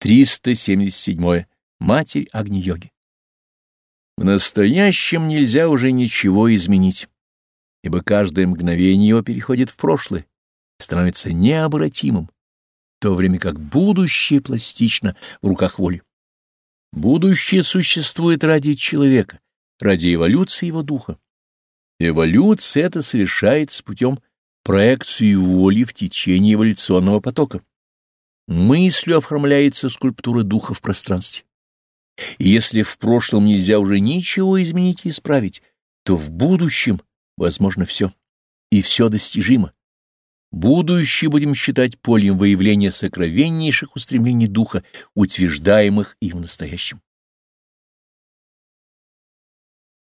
377. Матерь Агни-йоги. В настоящем нельзя уже ничего изменить, ибо каждое мгновение его переходит в прошлое, становится необратимым, в то время как будущее пластично в руках воли. Будущее существует ради человека, ради эволюции его духа. Эволюция это совершается путем проекции воли в течение эволюционного потока. Мыслью оформляется скульптура духа в пространстве. И если в прошлом нельзя уже ничего изменить и исправить, то в будущем возможно все, и все достижимо. Будущее будем считать полем выявления сокровеннейших устремлений духа, утверждаемых и в настоящем.